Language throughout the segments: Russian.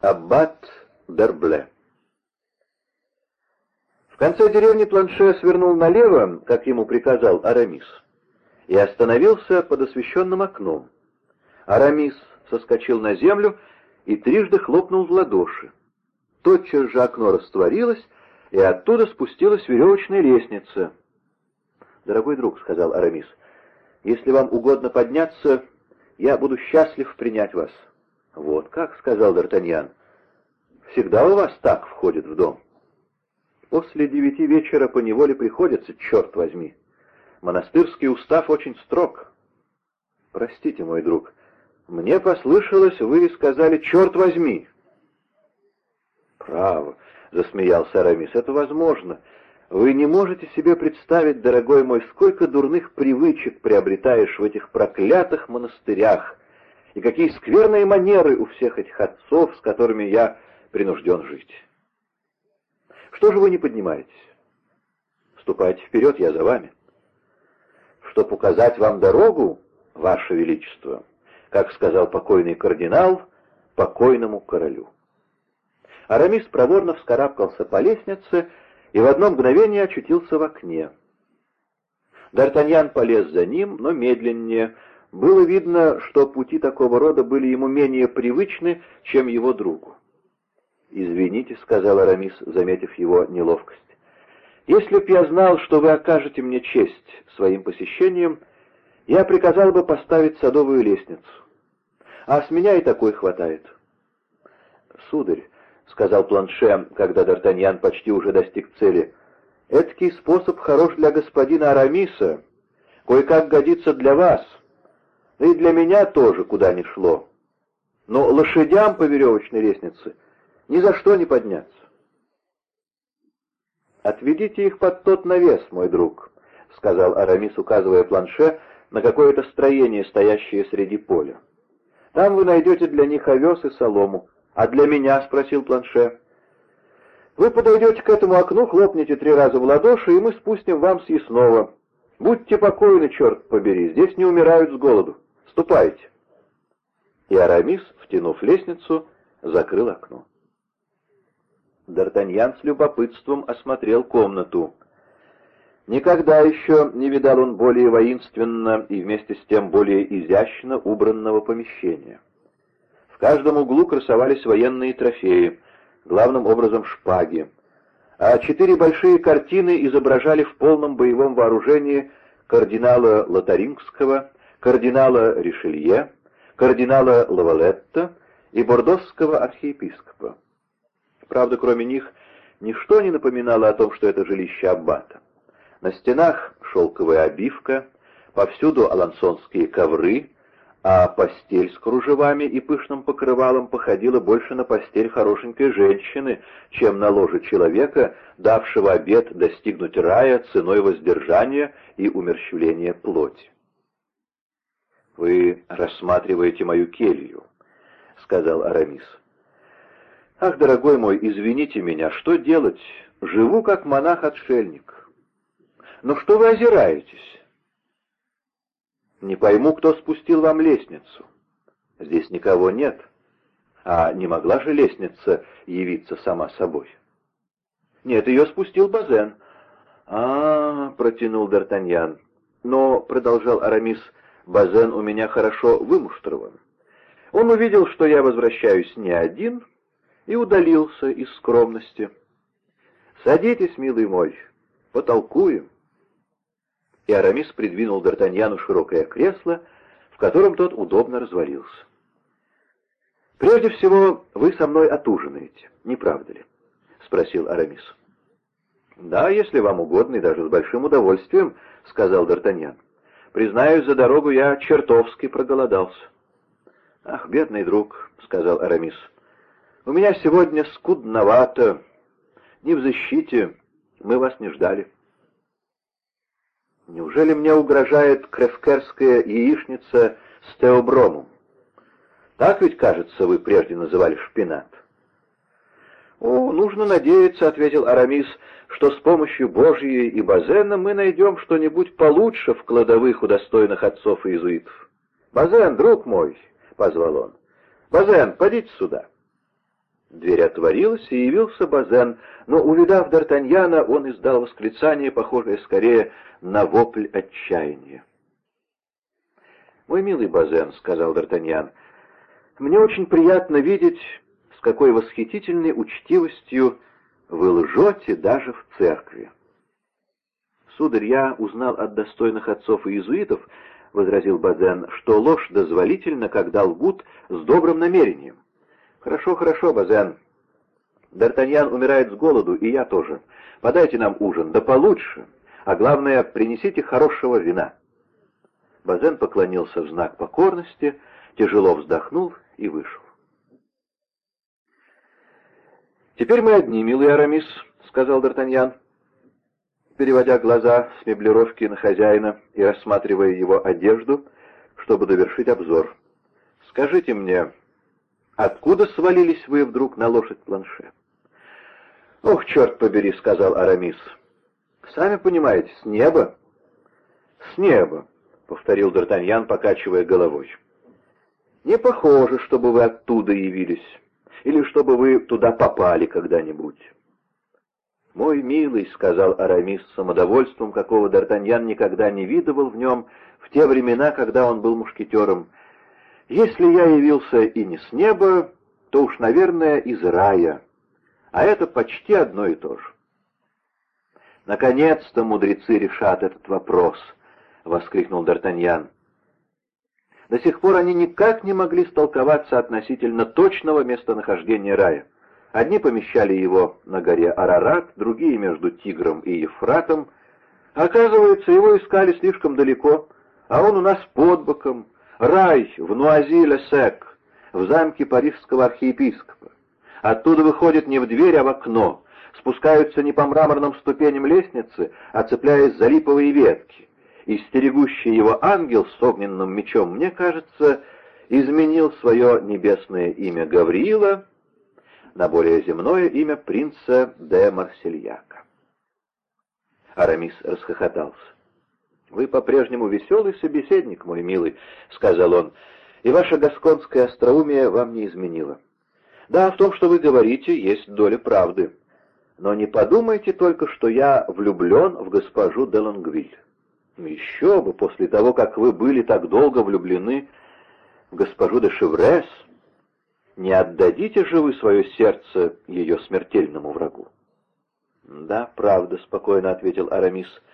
Аббат Дербле. В конце деревни Планше свернул налево, как ему приказал Арамис, и остановился под освещенным окном. Арамис соскочил на землю и трижды хлопнул в ладоши. Тотчас же окно растворилось, и оттуда спустилась веревочная лестница. «Дорогой друг», — сказал Арамис, — «если вам угодно подняться, я буду счастлив принять вас». «Вот как», — сказал Д'Артаньян, — «всегда у вас так входит в дом». «После девяти вечера по неволе приходится, черт возьми. Монастырский устав очень строг». «Простите, мой друг, мне послышалось, вы сказали «черт возьми». «Право», — засмеялся Арамис, — «это возможно. Вы не можете себе представить, дорогой мой, сколько дурных привычек приобретаешь в этих проклятых монастырях, и какие скверные манеры у всех этих отцов, с которыми я принужден жить. Что же вы не поднимаетесь? Ступайте вперед, я за вами. Чтоб указать вам дорогу, ваше величество, как сказал покойный кардинал, покойному королю. Арамис проворно вскарабкался по лестнице и в одно мгновение очутился в окне. Д'Артаньян полез за ним, но медленнее. Было видно, что пути такого рода были ему менее привычны, чем его другу. «Извините», — сказал Арамис, заметив его неловкость. «Если б я знал, что вы окажете мне честь своим посещением, я приказал бы поставить садовую лестницу. А с меня и такой хватает». «Сударь», — сказал Планше, когда Д'Артаньян почти уже достиг цели. «Эдакий способ хорош для господина Арамиса, кое-как годится для вас, да и для меня тоже куда ни шло. Но лошадям по веревочной лестнице ни за что не подняться». «Отведите их под тот навес, мой друг», — сказал Арамис, указывая Планше на какое-то строение, стоящее среди поля. «Там вы найдете для них овес и солому». «А для меня?» — спросил Планше. «Вы подойдете к этому окну, хлопнете три раза в ладоши, и мы спустим вам съестного. Будьте покойны, черт побери, здесь не умирают с голоду. Ступайте». И Арамис, втянув лестницу, закрыл окно. Д'Артаньян с любопытством осмотрел комнату. Никогда еще не видал он более воинственно и вместе с тем более изящно убранного помещения. В каждом углу красовались военные трофеи, главным образом шпаги. А четыре большие картины изображали в полном боевом вооружении кардинала Лотарингского, кардинала Ришелье, кардинала Лавалетта и бордосского архиепископа. Правда, кроме них, ничто не напоминало о том, что это жилище аббата. На стенах шелковая обивка, повсюду алансонские ковры, а постель с кружевами и пышным покрывалом походила больше на постель хорошенькой женщины, чем на ложе человека, давшего обет достигнуть рая ценой воздержания и умерщвления плоти. «Вы рассматриваете мою келью», — сказал Арамис. «Ах, дорогой мой, извините меня, что делать? Живу как монах-отшельник. Но что вы озираетесь? Не пойму, кто спустил вам лестницу. Здесь никого нет. А не могла же лестница явиться сама собой? Нет, ее спустил Базен. -а, -а протянул Д'Артаньян. Но, продолжал Арамис, Базен у меня хорошо вымуштрован. Он увидел, что я возвращаюсь не один, и удалился из скромности. «Садитесь, милый мой, потолкуем» и Арамис придвинул Д'Артаньяну широкое кресло, в котором тот удобно развалился. «Прежде всего, вы со мной отужинаете, не правда ли?» — спросил Арамис. «Да, если вам угодно, и даже с большим удовольствием», — сказал Д'Артаньян. «Признаюсь, за дорогу я чертовски проголодался». «Ах, бедный друг», — сказал Арамис, — «у меня сегодня скудновато. Не в защите, мы вас не ждали». Неужели мне угрожает кревкерская яичница с теобромом? Так ведь, кажется, вы прежде называли шпинат. «О, нужно надеяться», — ответил Арамис, — «что с помощью Божьей и Базена мы найдем что-нибудь получше в кладовых у достойных отцов и иезуитов». «Базен, друг мой», — позвал он, — «Базен, подите сюда». Дверь отворилась, и явился Базен, но, увидав Д'Артаньяна, он издал восклицание, похожее скорее на вопль отчаяния. «Мой милый Базен», — сказал Д'Артаньян, — «мне очень приятно видеть, с какой восхитительной учтивостью вы лжете даже в церкви». «Сударь, я узнал от достойных отцов и иезуитов, — возразил Базен, — что ложь дозволительна, когда лгут с добрым намерением. «Хорошо, хорошо, Базен. Д'Артаньян умирает с голоду, и я тоже. Подайте нам ужин, да получше. А главное, принесите хорошего вина». Базен поклонился в знак покорности, тяжело вздохнул и вышел. «Теперь мы одни, милый Арамис», — сказал Д'Артаньян, переводя глаза с меблировки на хозяина и рассматривая его одежду, чтобы довершить обзор. «Скажите мне, Откуда свалились вы вдруг на лошадь планше? «Ох, черт побери», — сказал Арамис. «Сами понимаете, с неба». «С неба», — повторил Д'Артаньян, покачивая головой. «Не похоже, чтобы вы оттуда явились, или чтобы вы туда попали когда-нибудь». «Мой милый», — сказал Арамис с самодовольством, какого Д'Артаньян никогда не видывал в нем в те времена, когда он был мушкетером, если я явился и не с неба, то уж, наверное, из рая, а это почти одно и то же. «Наконец-то мудрецы решат этот вопрос!» — воскликнул Д'Артаньян. До сих пор они никак не могли столковаться относительно точного местонахождения рая. Одни помещали его на горе Арарат, другие между Тигром и Ефратом. Оказывается, его искали слишком далеко, а он у нас под боком, Рай в Нуази-ле-Сек, в замке парижского архиепископа. Оттуда выходит не в дверь, а в окно. Спускаются не по мраморным ступеням лестницы, а цепляясь за липовые ветки. И стерегущий его ангел с огненным мечом, мне кажется, изменил свое небесное имя Гавриила на более земное имя принца де Марсельяка. Арамис расхохотался. «Вы по-прежнему веселый собеседник, мой милый», — сказал он, — «и ваше гасконское остроумие вам не изменило. Да, в том, что вы говорите, есть доля правды. Но не подумайте только, что я влюблен в госпожу де Лонгвиль. Еще бы, после того, как вы были так долго влюблены в госпожу де Шеврес, не отдадите же вы свое сердце ее смертельному врагу?» «Да, правда», — спокойно ответил Арамис, —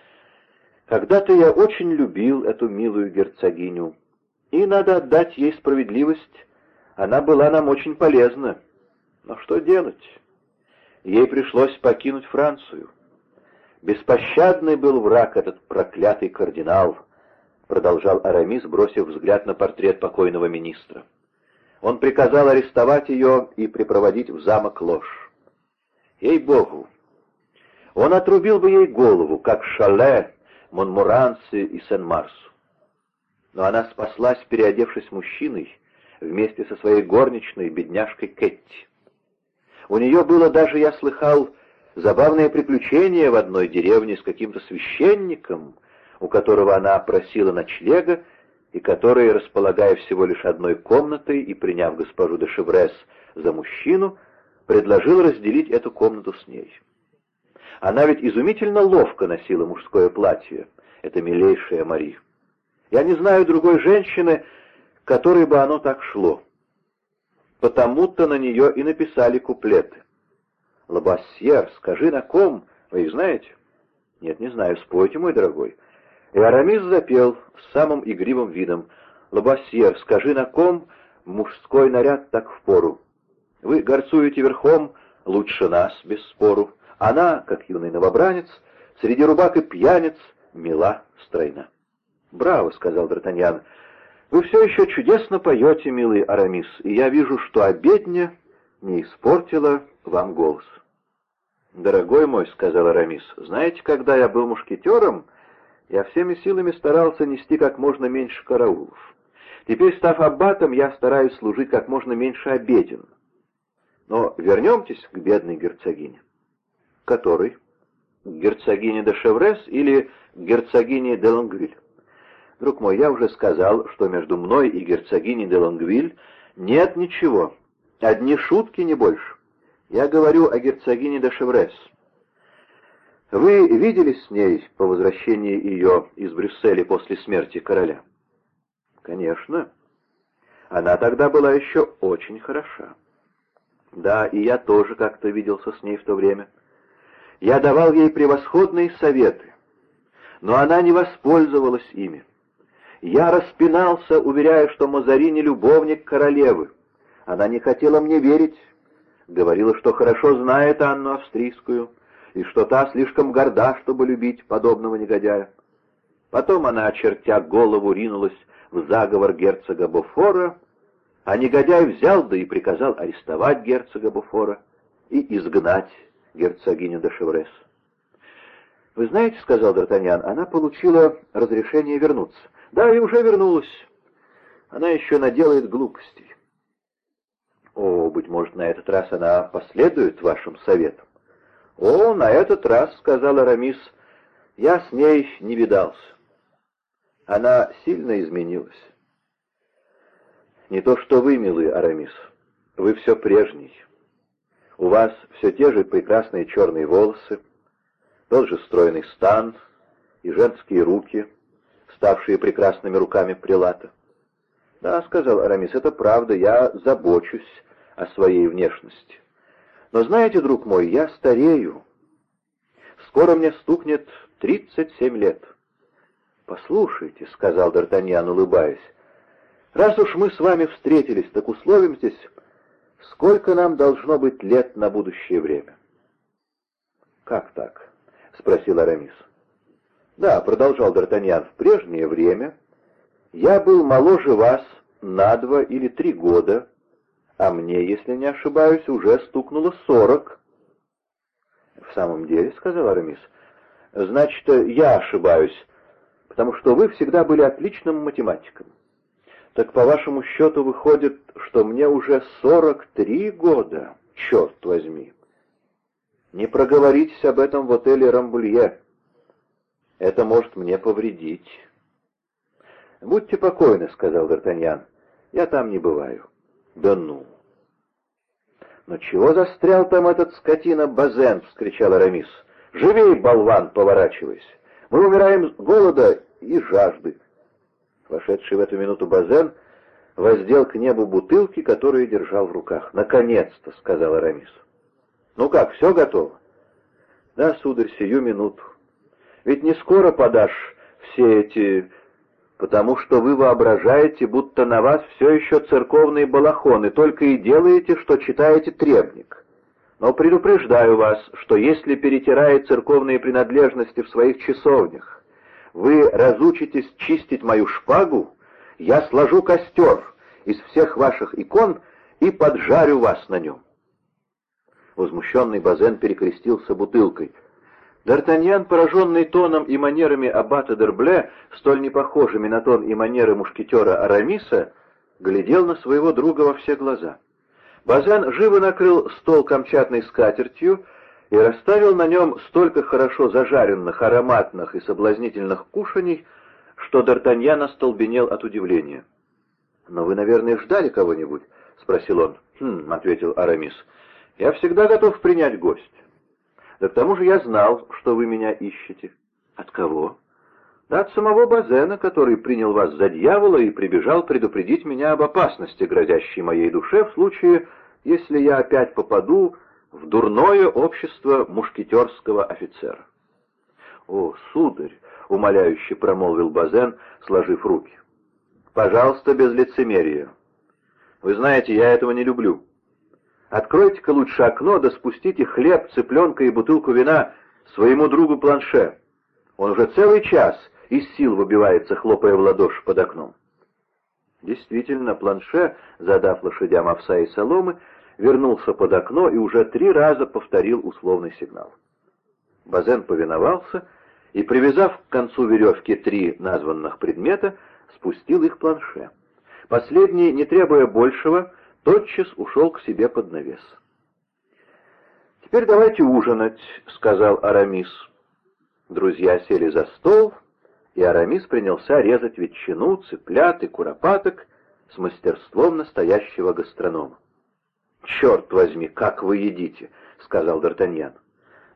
когда-то я очень любил эту милую герцогиню, и надо отдать ей справедливость, она была нам очень полезна. Но что делать? Ей пришлось покинуть Францию. Беспощадный был враг этот проклятый кардинал, продолжал Арамис, бросив взгляд на портрет покойного министра. Он приказал арестовать ее и припроводить в замок ложь. Ей-богу! Он отрубил бы ей голову, как Шале Монмуранси и Сен-Марсу. Но она спаслась, переодевшись мужчиной, вместе со своей горничной, бедняжкой Кэтти. У нее было даже, я слыхал, забавное приключение в одной деревне с каким-то священником, у которого она просила ночлега, и который, располагая всего лишь одной комнатой и приняв госпожу де Шеврес за мужчину, предложил разделить эту комнату с ней. Она ведь изумительно ловко носила мужское платье, эта милейшая Мари. Я не знаю другой женщины, которой бы оно так шло. Потому-то на нее и написали куплеты. «Лабассьер, скажи, на ком? Вы их знаете?» «Нет, не знаю. Спойте, мой дорогой». И Арамис запел с самым игривым видом. «Лабассьер, скажи, на ком мужской наряд так впору? Вы горцуете верхом, лучше нас, без спору. Она, как юный новобранец, среди рубак и пьяниц, мила, стройна. «Браво!» — сказал Д'Артаньян. «Вы все еще чудесно поете, милый Арамис, и я вижу, что обедня не испортила вам голос». «Дорогой мой», — сказал Арамис, — «знаете, когда я был мушкетером, я всеми силами старался нести как можно меньше караулов. Теперь, став аббатом, я стараюсь служить как можно меньше обеден. Но вернемтесь к бедной герцогине. Который? Герцогине де Шеврес или герцогине де Лонгвиль? Друг мой, я уже сказал, что между мной и герцогиней де Лонгвиль нет ничего. Одни шутки, не больше. Я говорю о герцогине де Шеврес. Вы виделись с ней по возвращении ее из Брюсселя после смерти короля? Конечно. Она тогда была еще очень хороша. Да, и я тоже как-то виделся с ней в то время. Я давал ей превосходные советы, но она не воспользовалась ими. Я распинался, уверяя, что Мазарини — любовник королевы. Она не хотела мне верить, говорила, что хорошо знает Анну Австрийскую, и что та слишком горда, чтобы любить подобного негодяя. Потом она, очертя голову, ринулась в заговор герцога Буфора, а негодяй взял да и приказал арестовать герцога Буфора и изгнать герцогиню де Шеврес. «Вы знаете, — сказал Д'Артаньян, — она получила разрешение вернуться. Да, и уже вернулась. Она еще наделает глупостей. О, быть может, на этот раз она последует вашим советам. О, на этот раз, — сказал Арамис, — я с ней не видался. Она сильно изменилась. Не то что вы, милый Арамис, вы все прежний. У вас все те же прекрасные черные волосы, тот же стройный стан и женские руки, ставшие прекрасными руками прилата. «Да», — сказал Арамис, — «это правда, я забочусь о своей внешности. Но знаете, друг мой, я старею. Скоро мне стукнет тридцать семь лет». «Послушайте», — сказал Д'Артаньян, улыбаясь, — «раз уж мы с вами встретились, так условимтесь, сколько нам должно быть лет на будущее время». «Как так?» — спросил Арамис. «Да», — продолжал Д'Артаньян, — «в прежнее время я был моложе вас на два или три года, а мне, если не ошибаюсь, уже стукнуло сорок». «В самом деле», — сказал Арамис, — «значит, я ошибаюсь, потому что вы всегда были отличным математиком. Так по вашему счету выходит, что мне уже сорок три года, черт возьми. Не проговоритесь об этом в отеле «Рамбулье». Это может мне повредить. «Будьте покойны», — сказал Д'Артаньян. «Я там не бываю». «Да ну!» «Но чего застрял там этот скотина Базен?» — вскричал Арамис. «Живей, болван, поворачивайся! Мы умираем с голода и жажды». Вошедший в эту минуту Базен воздел к небу бутылки, которые держал в руках. «Наконец-то!» — сказал Арамис. «Ну как, все готово?» «Да, сударь, сию минуту. Ведь не скоро подашь все эти... Потому что вы воображаете, будто на вас все еще церковные балахоны, только и делаете, что читаете требник. Но предупреждаю вас, что если, перетирая церковные принадлежности в своих часовнях, вы разучитесь чистить мою шпагу, я сложу костер из всех ваших икон и поджарю вас на нем. Возмущенный Базен перекрестился бутылкой — Д'Артаньян, пораженный тоном и манерами аббата Дербле, столь непохожими на тон и манеры мушкетера Арамиса, глядел на своего друга во все глаза. Базен живо накрыл стол камчатной скатертью и расставил на нем столько хорошо зажаренных, ароматных и соблазнительных кушаний, что Д'Артаньян остолбенел от удивления. «Но вы, наверное, ждали кого-нибудь?» — спросил он. «Хм», — ответил Арамис, — «я всегда готов принять гость». Да к тому же я знал, что вы меня ищете. От кого? Да от самого Базена, который принял вас за дьявола и прибежал предупредить меня об опасности, грозящей моей душе, в случае, если я опять попаду в дурное общество мушкетерского офицера. «О, сударь!» — умоляюще промолвил Базен, сложив руки. «Пожалуйста, без лицемерия. Вы знаете, я этого не люблю. Откройте-ка лучше окно, да спустите хлеб, цыпленка и бутылку вина своему другу Планше. Он уже целый час из сил выбивается, хлопая в ладоши под окном. Действительно, Планше, задав лошадям овса и соломы, вернулся под окно и уже три раза повторил условный сигнал. Базен повиновался и, привязав к концу веревки три названных предмета, спустил их Планше. Последний, не требуя большего, тотчас ушел к себе под навес. «Теперь давайте ужинать», — сказал Арамис. Друзья сели за стол, и Арамис принялся резать ветчину, цыплят и куропаток с мастерством настоящего гастронома. «Черт возьми, как вы едите!» — сказал Д'Артаньян.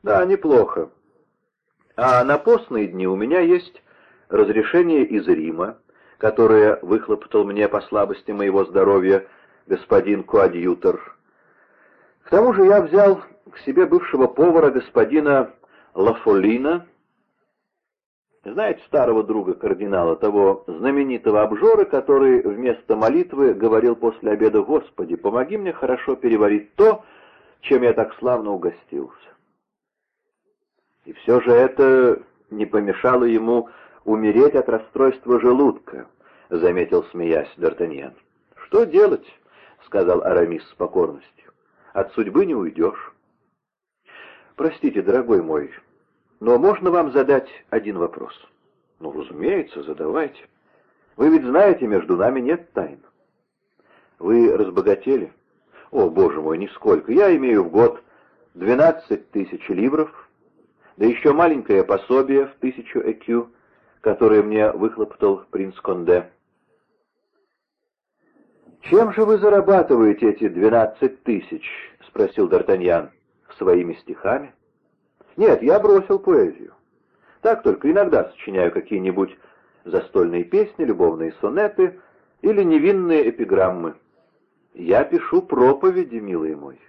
«Да, неплохо. А на постные дни у меня есть разрешение из Рима, которое выхлопотал мне по слабости моего здоровья господин Коадьютор. К тому же я взял к себе бывшего повара господина Лафолина, знаете старого друга кардинала, того знаменитого обжора, который вместо молитвы говорил после обеда «Господи, помоги мне хорошо переварить то, чем я так славно угостился». И все же это не помешало ему умереть от расстройства желудка, — заметил, смеясь, Д'Артаньян. — Что делать? — сказал Арамис с покорностью. — От судьбы не уйдешь. — Простите, дорогой мой, но можно вам задать один вопрос? — Ну, разумеется, задавайте. Вы ведь знаете, между нами нет тайн. Вы разбогатели? О, боже мой, нисколько. Я имею в год двенадцать тысяч ливров, да еще маленькое пособие в тысячу ЭКЮ, которое мне выхлоптал принц Конде. «Чем же вы зарабатываете эти двенадцать тысяч?» — спросил Д'Артаньян. «Своими стихами?» «Нет, я бросил поэзию. Так только иногда сочиняю какие-нибудь застольные песни, любовные сонеты или невинные эпиграммы. Я пишу проповеди, милый мой».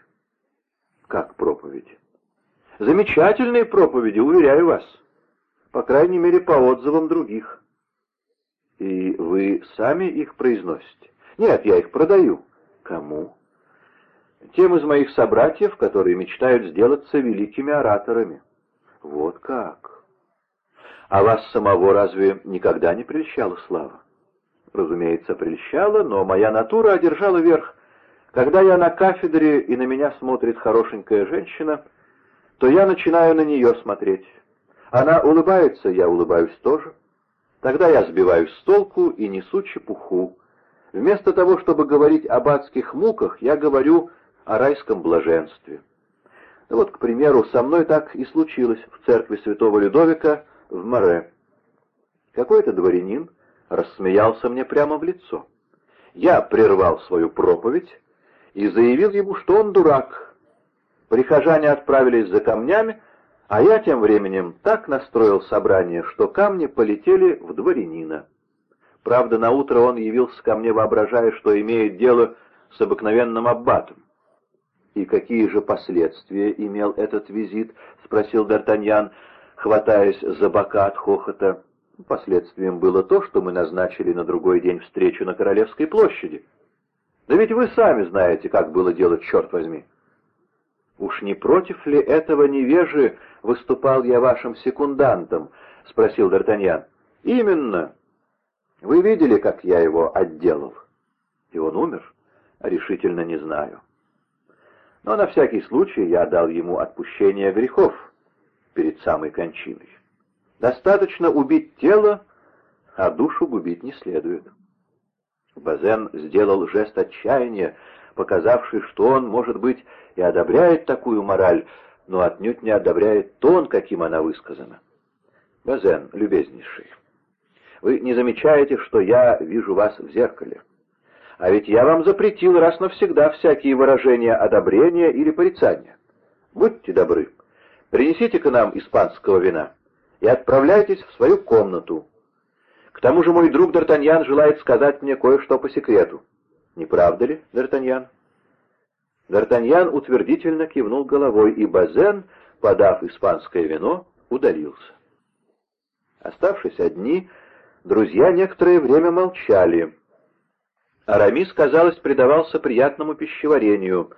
«Как проповеди?» Замечательные проповеди, уверяю вас. По крайней мере, по отзывам других. И вы сами их произносите? Нет, я их продаю. Кому? Тем из моих собратьев, которые мечтают сделаться великими ораторами. Вот как. А вас самого разве никогда не прельщала слава? Разумеется, прельщала, но моя натура одержала верх. Когда я на кафедре, и на меня смотрит хорошенькая женщина — то я начинаю на нее смотреть. Она улыбается, я улыбаюсь тоже. Тогда я сбиваюсь с толку и несу чепуху. Вместо того, чтобы говорить об адских муках, я говорю о райском блаженстве. Вот, к примеру, со мной так и случилось в церкви святого Людовика в Море. Какой-то дворянин рассмеялся мне прямо в лицо. Я прервал свою проповедь и заявил ему, что он дурак, Прихожане отправились за камнями, а я тем временем так настроил собрание, что камни полетели в дворянина. Правда, на утро он явился ко мне, воображая, что имеет дело с обыкновенным аббатом. «И какие же последствия имел этот визит?» — спросил Д'Артаньян, хватаясь за бока от хохота. Последствием было то, что мы назначили на другой день встречу на Королевской площади. Да ведь вы сами знаете, как было дело, черт возьми. «Уж не против ли этого невежи выступал я вашим секундантом?» — спросил Д'Артаньян. «Именно. Вы видели, как я его отделал?» «И он умер?» «Решительно не знаю. Но на всякий случай я дал ему отпущение грехов перед самой кончиной. Достаточно убить тело, а душу губить не следует». Базен сделал жест отчаяния, показавший, что он, может быть, и одобряет такую мораль, но отнюдь не одобряет тон, каким она высказана. Базен, любезнейший, вы не замечаете, что я вижу вас в зеркале? А ведь я вам запретил раз навсегда всякие выражения одобрения или порицания. Будьте добры, принесите-ка нам испанского вина и отправляйтесь в свою комнату. К тому же мой друг Д'Артаньян желает сказать мне кое-что по секрету. Не правда ли, Д'Артаньян? Д'Артаньян утвердительно кивнул головой, и Базен, подав испанское вино, удалился. Оставшись одни, друзья некоторое время молчали. Арамис, казалось, предавался приятному пищеварению,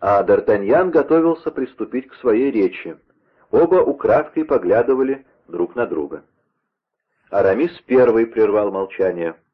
а Д'Артаньян готовился приступить к своей речи. Оба украдкой поглядывали друг на друга. Арамис первый прервал молчание —